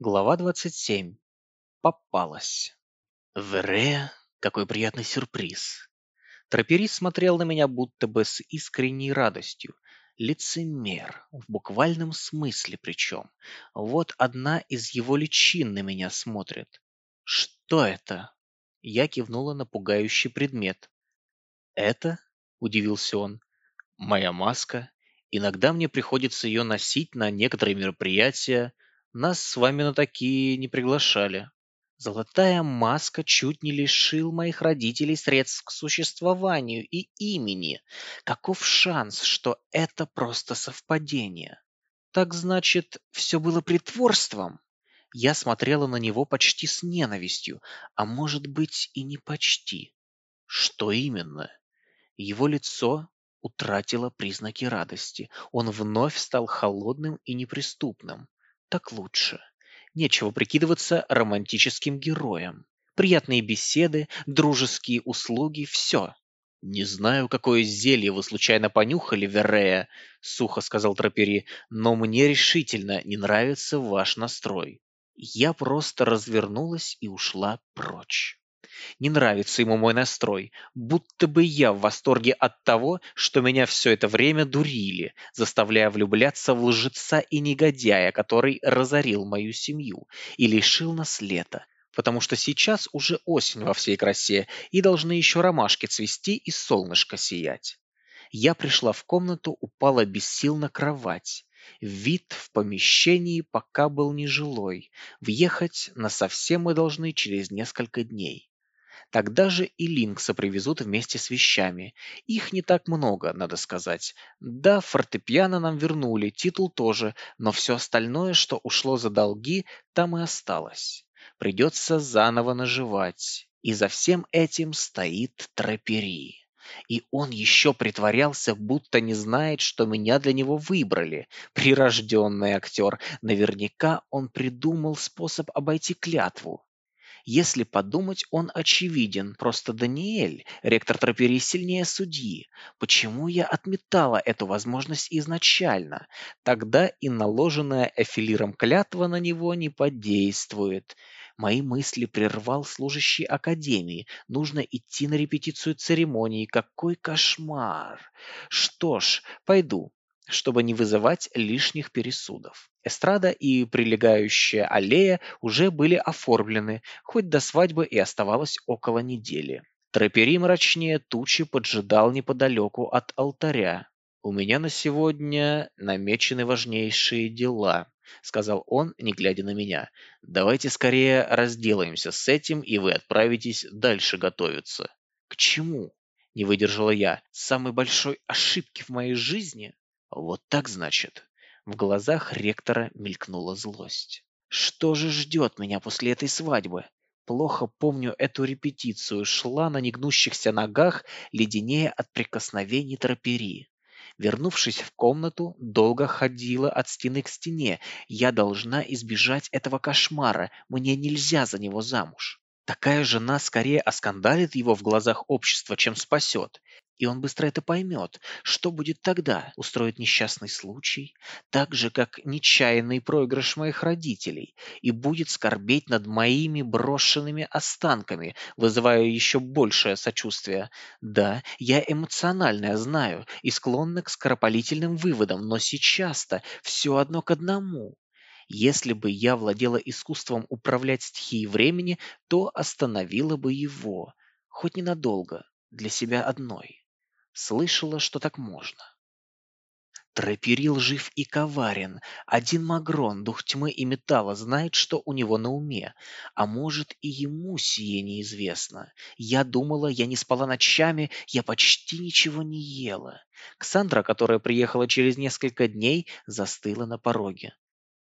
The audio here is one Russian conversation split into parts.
Глава 27. Попалась. Верея, какой приятный сюрприз. Троперис смотрел на меня будто бы с искренней радостью. Лицемер, в буквальном смысле причем. Вот одна из его личин на меня смотрит. Что это? Я кивнула на пугающий предмет. «Это?» – удивился он. «Моя маска. Иногда мне приходится ее носить на некоторые мероприятия. Нас с вами на такие не приглашали». Золотая маска чуть не лишил моих родителей средств к существованию и имени. Каков шанс, что это просто совпадение? Так значит, все было притворством? Я смотрела на него почти с ненавистью, а может быть и не почти. Что именно? Его лицо утратило признаки радости. Он вновь стал холодным и неприступным. Так лучше. Нечего прикидываться романтическим героем. Приятные беседы, дружеские услуги – все. «Не знаю, какое зелье вы случайно понюхали, Веррея», – сухо сказал Тропери, – «но мне решительно не нравится ваш настрой». Я просто развернулась и ушла прочь. Не нравится ему мой настрой, будто бы я в восторге от того, что меня все это время дурили, заставляя влюбляться в лжеца и негодяя, который разорил мою семью и лишил нас лета, потому что сейчас уже осень во всей красе, и должны еще ромашки цвести и солнышко сиять. Я пришла в комнату, упала без сил на кровать. Вид в помещении пока был нежилой. Въехать на совсем мы должны через несколько дней. Тогда же и Линкса привезут вместе с вещами. Их не так много, надо сказать. Да, фортепиано нам вернули, титул тоже, но все остальное, что ушло за долги, там и осталось. Придется заново наживать. И за всем этим стоит Трапери. И он еще притворялся, будто не знает, что меня для него выбрали. Прирожденный актер. Наверняка он придумал способ обойти клятву. Если подумать, он очевиден. Просто Даниэль, ректор Троперии, сильнее судьи. Почему я отметала эту возможность изначально? Тогда и наложенная Эфилиром клятва на него не подействует. Мои мысли прервал служащий академии. Нужно идти на репетицию церемонии. Какой кошмар! Что ж, пойду чтобы не вызывать лишних пересудов. Эстрада и прилегающая аллея уже были оформлены, хоть до свадьбы и оставалось около недели. Трапери мрачнее тучи поджидал неподалеку от алтаря. «У меня на сегодня намечены важнейшие дела», — сказал он, не глядя на меня. «Давайте скорее разделаемся с этим, и вы отправитесь дальше готовиться». «К чему?» — не выдержала я. «Самой большой ошибки в моей жизни?» Вот так значит. В глазах ректора мелькнула злость. Что же ждет меня после этой свадьбы? Плохо помню эту репетицию, шла на негнущихся ногах, леденее от прикосновений тропери. Вернувшись в комнату, долго ходила от стены к стене. Я должна избежать этого кошмара, мне нельзя за него замуж. Такая жена скорее оскандалит его в глазах общества, чем спасет. И он быстро это поймет. Что будет тогда? Устроит несчастный случай? Так же, как нечаянный проигрыш моих родителей. И будет скорбеть над моими брошенными останками, вызывая еще большее сочувствие. Да, я эмоциональная, знаю, и склонна к скоропалительным выводам, но сейчас-то все одно к одному. Если бы я владела искусством управлять стихией времени, то остановила бы его. Хоть ненадолго, для себя одной. Слышала, что так можно. Троперил жив и коварен. Один Магрон, дух тьмы и металла, знает, что у него на уме. А может, и ему сие неизвестно. Я думала, я не спала ночами, я почти ничего не ела. Ксандра, которая приехала через несколько дней, застыла на пороге.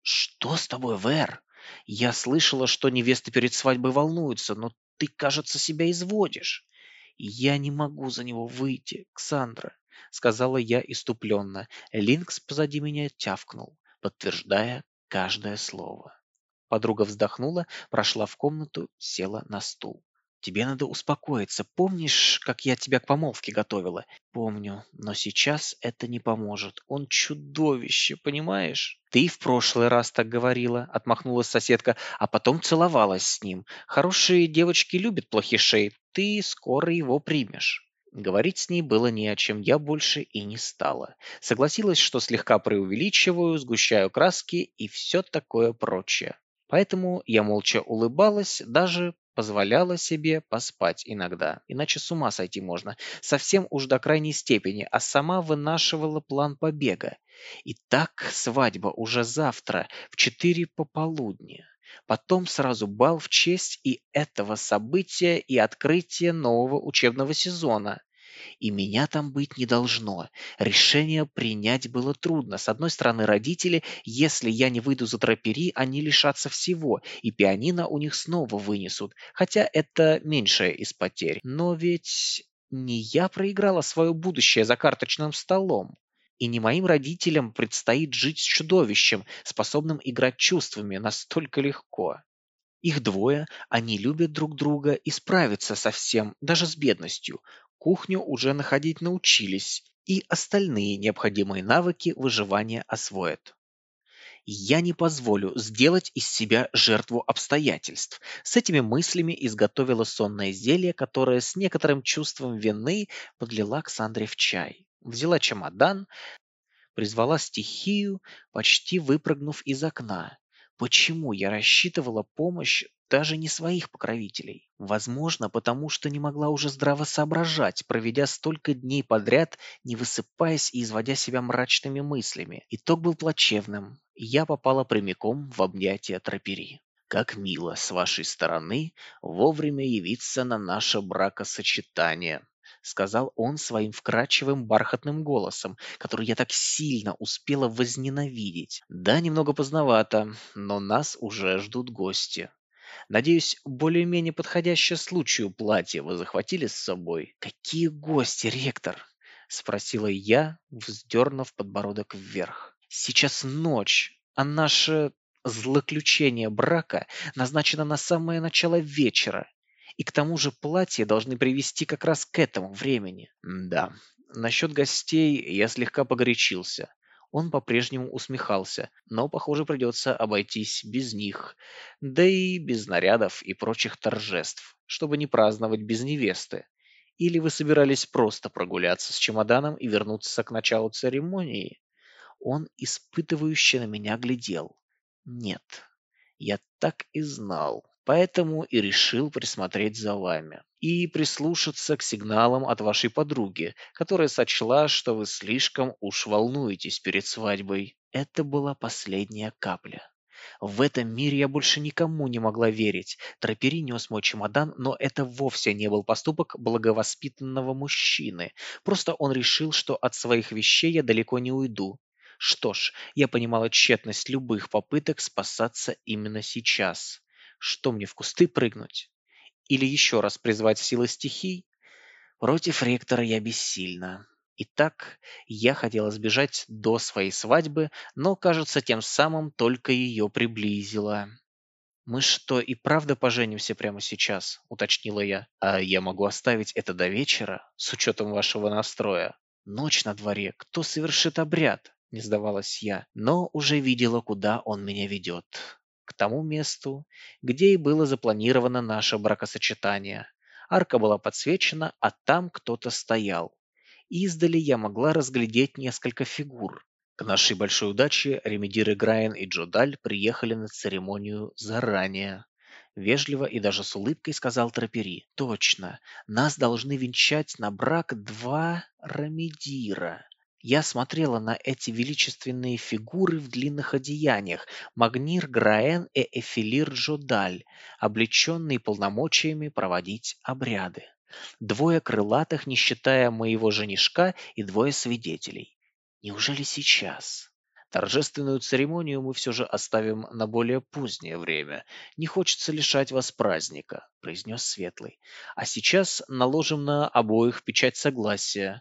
«Что с тобой, Вэр? Я слышала, что невесты перед свадьбой волнуются, но ты, кажется, себя изводишь». «Я не могу за него выйти, Ксандра», — сказала я иступленно. Линкс позади меня тявкнул, подтверждая каждое слово. Подруга вздохнула, прошла в комнату, села на стул. Тебе надо успокоиться. Помнишь, как я тебя к помолвке готовила? Помню, но сейчас это не поможет. Он чудовище, понимаешь? Ты в прошлый раз так говорила, отмахнулась соседка, а потом целовалась с ним. Хорошие девочки любят плохишей. Ты скоро его примешь. Говорить с ней было не о чем, я больше и не стала. Согласилась, что слегка преувеличиваю, сгущаю краски и все такое прочее. Поэтому я молча улыбалась, даже Позволяла себе поспать иногда, иначе с ума сойти можно, совсем уж до крайней степени, а сама вынашивала план побега. И так свадьба уже завтра, в четыре пополудни. Потом сразу бал в честь и этого события, и открытия нового учебного сезона. И меня там быть не должно. Решение принять было трудно. С одной стороны, родители, если я не выйду за тропери, они лишатся всего, и пианино у них снова вынесут. Хотя это меньшее из потерь. Но ведь не я проиграла свое будущее за карточным столом. И не моим родителям предстоит жить с чудовищем, способным играть чувствами настолько легко. Их двое, они любят друг друга и справятся со всем, даже с бедностью. Кухню уже находить научились, и остальные необходимые навыки выживания освоят. Я не позволю сделать из себя жертву обстоятельств. С этими мыслями изготовила сонное зелье, которое с некоторым чувством вины подлила Ксандре в чай. Взяла чемодан, призвала стихию, почти выпрыгнув из окна. Почему я рассчитывала помощь даже не своих покровителей? Возможно, потому что не могла уже здраво соображать, проведя столько дней подряд, не высыпаясь и изводя себя мрачными мыслями. Итог был плачевным, я попала прямиком в объятия тропери. Как мило с вашей стороны вовремя явиться на наше бракосочетание, сказал он своим вкрадчивым бархатным голосом, который я так сильно успела возненавидеть. Да, немного поздновато, но нас уже ждут гости. Надеюсь, более-менее подходящее случаю платье вы захватили с собой. Какие гости, ректор? Спросила я, вздернув подбородок вверх. Сейчас ночь, а наше злоключение брака назначено на самое начало вечера. И к тому же платье должны привести как раз к этому времени. Да, насчет гостей я слегка погорячился. Он по-прежнему усмехался, но, похоже, придется обойтись без них, да и без нарядов и прочих торжеств, чтобы не праздновать без невесты. Или вы собирались просто прогуляться с чемоданом и вернуться к началу церемонии? Он испытывающе на меня глядел. Нет, я так и знал. Поэтому и решил присмотреть за вами. И прислушаться к сигналам от вашей подруги, которая сочла, что вы слишком уж волнуетесь перед свадьбой. Это была последняя капля. В этом мире я больше никому не могла верить. Тропери нес мой чемодан, но это вовсе не был поступок благовоспитанного мужчины. Просто он решил, что от своих вещей я далеко не уйду. Что ж, я понимала тщетность любых попыток спасаться именно сейчас. Что мне в кусты прыгнуть? Или еще раз призвать силы стихий? Против ректора я бессильна. Итак, я хотела сбежать до своей свадьбы, но, кажется, тем самым только ее приблизила. «Мы что, и правда поженимся прямо сейчас?» – уточнила я. «А я могу оставить это до вечера, с учетом вашего настроя. Ночь на дворе, кто совершит обряд?» – не сдавалась я, но уже видела, куда он меня ведет к тому месту, где и было запланировано наше бракосочетание. Арка была подсвечена, а там кто-то стоял. Издали я могла разглядеть несколько фигур. К нашей большой удаче Ремедиры Грайен и Джодаль приехали на церемонию заранее. Вежливо и даже с улыбкой сказал Трапери. «Точно, нас должны венчать на брак два Рамедира. Я смотрела на эти величественные фигуры в длинных одеяниях, Магнир Граен и Эфилир Джодаль, облеченные полномочиями проводить обряды. Двое крылатых, не считая моего женишка, и двое свидетелей. Неужели сейчас? Торжественную церемонию мы все же оставим на более позднее время. Не хочется лишать вас праздника, произнес Светлый. А сейчас наложим на обоих печать согласия.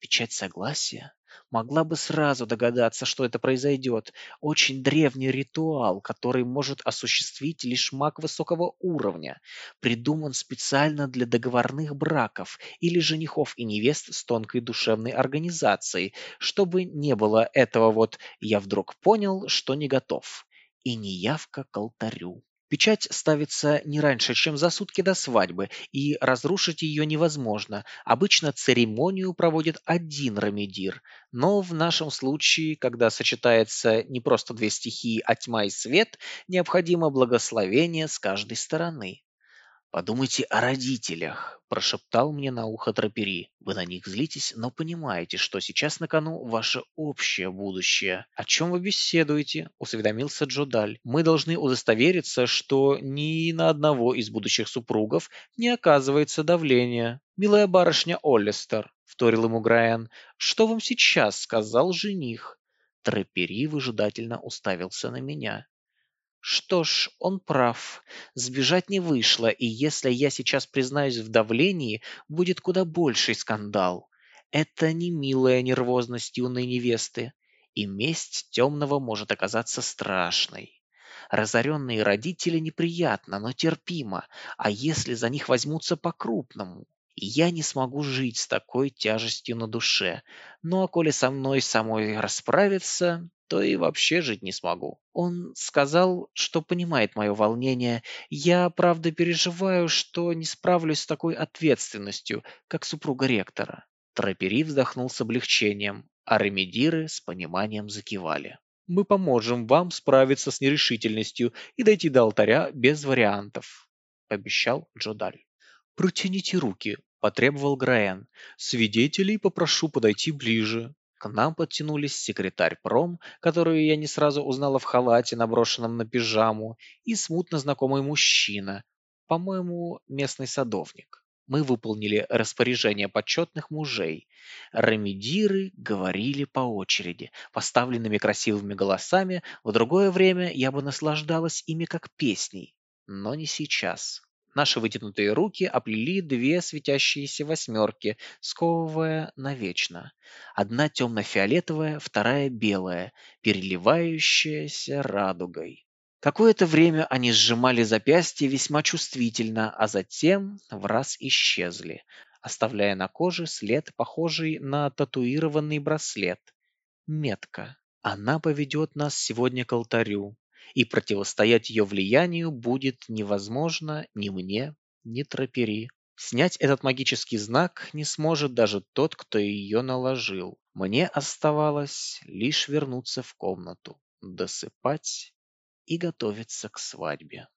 Печать согласия? Могла бы сразу догадаться, что это произойдет. Очень древний ритуал, который может осуществить лишь маг высокого уровня. Придуман специально для договорных браков или женихов и невест с тонкой душевной организацией, чтобы не было этого вот «я вдруг понял, что не готов» и неявка к алтарю. Печать ставится не раньше, чем за сутки до свадьбы, и разрушить ее невозможно. Обычно церемонию проводит один рамедир, но в нашем случае, когда сочетается не просто две стихии, а тьма и свет, необходимо благословение с каждой стороны. «Подумайте о родителях», – прошептал мне на ухо Тропери. «Вы на них злитесь, но понимаете, что сейчас на кону ваше общее будущее». «О чем вы беседуете?» – осведомился Джодаль. «Мы должны удостовериться, что ни на одного из будущих супругов не оказывается давления». «Милая барышня Оллистер», – вторил ему Грайан, – «что вам сейчас сказал жених?» Тропери выжидательно уставился на меня. Что ж, он прав. Сбежать не вышло, и если я сейчас признаюсь в давлении, будет куда больший скандал. Это не милая нервозность юной невесты, и месть темного может оказаться страшной. Разоренные родители неприятно, но терпимо, а если за них возьмутся по-крупному? Я не смогу жить с такой тяжестью на душе. Ну а коли со мной самой расправиться, то и вообще жить не смогу. Он сказал, что понимает мое волнение. Я, правда, переживаю, что не справлюсь с такой ответственностью, как супруга ректора. Трапери вздохнул с облегчением, а ремедиры с пониманием закивали. «Мы поможем вам справиться с нерешительностью и дойти до алтаря без вариантов», – пообещал Джодаль. «Протяните руки», – потребовал Граен. «Свидетелей попрошу подойти ближе». К нам подтянулись секретарь Пром, которую я не сразу узнала в халате, наброшенном на пижаму, и смутно знакомый мужчина, по-моему, местный садовник. Мы выполнили распоряжение почетных мужей. Ремедиры говорили по очереди, поставленными красивыми голосами. В другое время я бы наслаждалась ими как песней, но не сейчас. Наши вытянутые руки оплели две светящиеся восьмерки, сковывая навечно. Одна темно-фиолетовая, вторая белая, переливающаяся радугой. Какое-то время они сжимали запястье весьма чувствительно, а затем в раз исчезли, оставляя на коже след, похожий на татуированный браслет. Метка. Она поведет нас сегодня к алтарю, и противостоять ее влиянию будет невозможно ни мне, ни Тропери. Снять этот магический знак не сможет даже тот, кто ее наложил. Мне оставалось лишь вернуться в комнату, досыпать и готовиться к свадьбе.